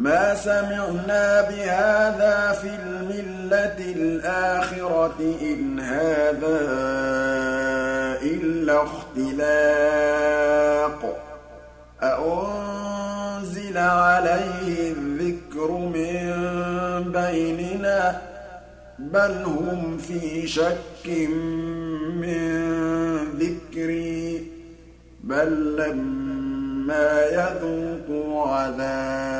مَا سَمِعْنَا بِهَٰذَا فِي الْمِلَّةِ الْآخِرَةِ إِنْ هَٰذَا إِلَّا اخْتِلَاقٌ. أَأُنزِلَ عَلَيْهِ الذِّكْرُ مِن بَيْنِنَا ۖ؟ بَلْ هُمْ فِي شَكٍّ مِّن ذِكْرِي. بَل لَّمَّا يَذُوقُوا عَذَابِ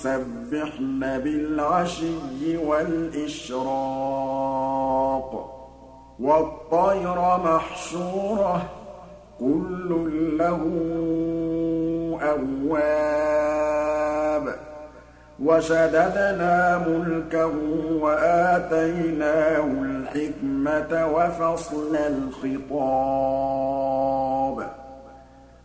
يُسَبِّحْنَ بِالْعَشِيِّ وَالْإِشْرَاقِ وَالطَّيْرَ مَحْشُورَةً ۖ كُلٌّ لَّهُ أَوَّابٌ وَشَدَدْنَا مُلْكَهُ وَآتَيْنَاهُ الْحِكْمَةَ وَفَصْلَ الْخِطَابِ.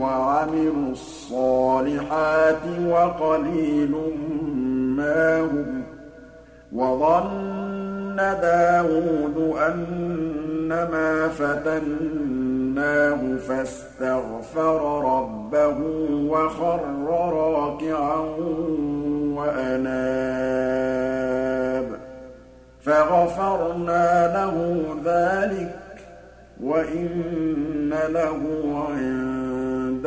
وَعَمِلُوا الصَّالِحَاتِ وَقَلِيلٌ مَّا هُمْ وَظَنَّ دَاوُودُ أَنَّمَا فَتَنَّاهُ فَاسْتَغْفَرَ رَبَّهُ وَخَرَّ رَاكِعًا وَأَنَابَ فَغَفَرْنَا لَهُ ذَٰلِكَ وَإِنَّ لَهُ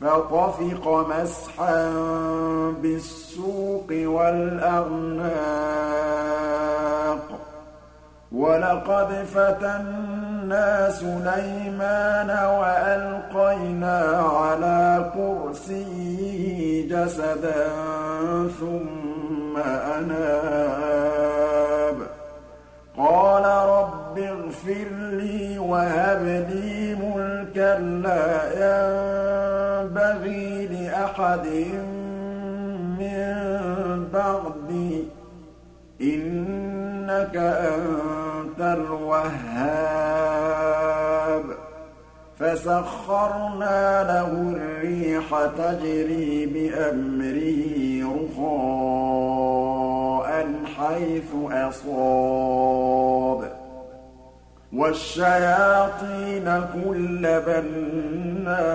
فَطَفِقَ مَسْحًا بِالسُّوقِ وَالْأَعْنَاقِ وَلَقَدْ فَتَنَّا سُلَيْمَانَ وَأَلْقَيْنَا عَلَىٰ كُرْسِيِّهِ جَسَدًا ثُمَّ أَنَابَ. قَالَ رَبِّ اغْفِرْ لِي وَهَبْ لِي مُلْكًا لَّا يَنبَغِي لِأَحَدٍ مِّن بَعْدِي ۖ إِنَّكَ أَنتَ الْوَهَّابُ. فَسَخَّرْنَا لَهُ الرِّيحَ تَجْرِي بِأَمْرِهِ رُخَاءً حَيْثُ أَصَابَ. وَالشَّيَاطِينَ كُلَّ بَنَّاءٍ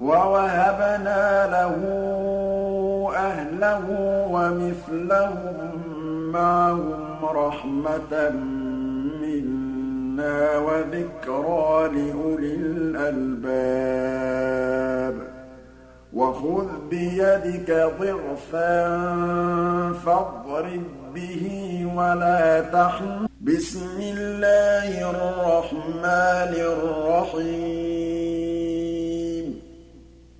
وَوَهَبْنَا لَهُ أَهْلَهُ وَمِثْلَهُم مَّعَهُمْ رَحْمَةً مِّنَّا وَذِكْرَىٰ لِأُولِي الْأَلْبَابِ. وَخُذْ بِيَدِكَ ضِغْثًا فَاضْرِب بِّهِ وَلَا تَحْنَثْ ۗ بِسْمِ اللَّهِ الرَّحْمَٰنِ الرَّحِيمِ.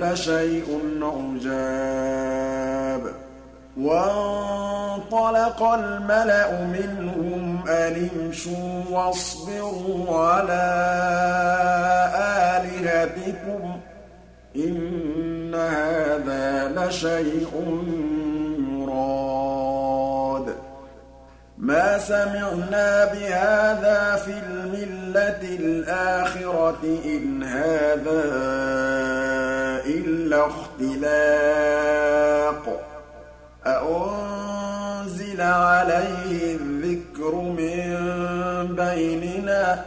لَشَيْءٌ عُجَابٌ وَانطَلَقَ الْمَلَأُ مِنْهُمْ أَنِ امْشُوا وَاصْبِرُوا عَلَىٰ آلِهَتِكُمْ ۖ إِنَّ هَٰذَا لَشَيْءٌ يُرَادُ مَا سَمِعْنَا بِهَٰذَا فِي الْمِلَّةِ الْآخِرَةِ إِنْ هَٰذَا إِلَّا اخْتِلَاقٌ. أَأُنزِلَ عَلَيْهِ الذِّكْرُ مِن بَيْنِنَا ۖ؟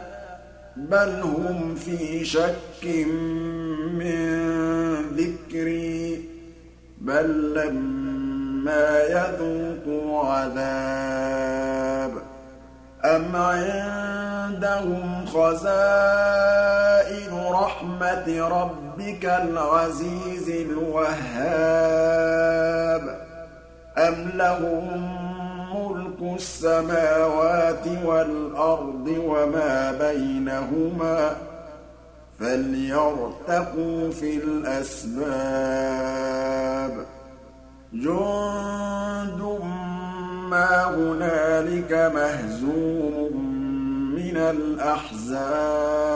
بَلْ هُمْ فِي شَكٍّ مِّن ذِكْرِي ۖ. بَل لَّمَّا يَذُوقُوا عَذَابِ أَمْ عِندَهُمْ خَزَائِنُ رَحْمَةِ رَبِّكَ الْعَزِيزِ الْوَهَّابِ. أَمْ لَهُم مُّلْكُ السَّمَاوَاتِ وَالْأَرْضِ وَمَا بَيْنَهُمَا ۖ؟ فَلْيَرْتَقُوا فِي الْأَسْبَابِ. جُندٌ مَّا هُنَالِكَ مَهْزُومٌ مِّنَ الْأَحْزَابِ.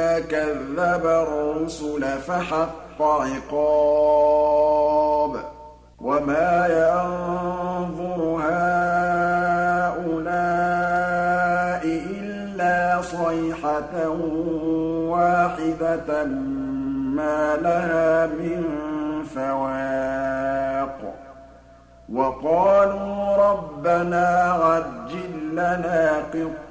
كَذَّبَ الرُّسُلَ فَحَقَّ عِقَابِ وَمَا يَنظُرُ هَٰؤُلَاءِ إِلَّا صَيْحَةً وَاحِدَةً مَّا لَهَا مِن فَوَاقٍ وَقَالُوا رَبَّنَا عَجِّل لَّنَا قِطَّ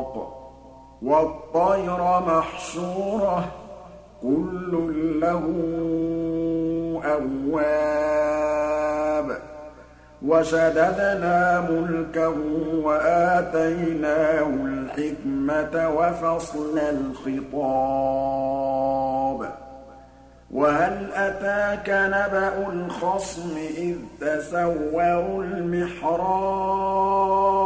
وَالطَّيْرَ مَحْشُورَةً ۖ كُلٌّ لَّهُ أَوَّابٌ وَشَدَدْنَا مُلْكَهُ وَآتَيْنَاهُ الْحِكْمَةَ وَفَصْلَ الْخِطَابِ. وَهَلْ أَتَاكَ نَبَأُ الْخَصْمِ إِذْ تَسَوَّرُوا الْمِحْرَابَ؟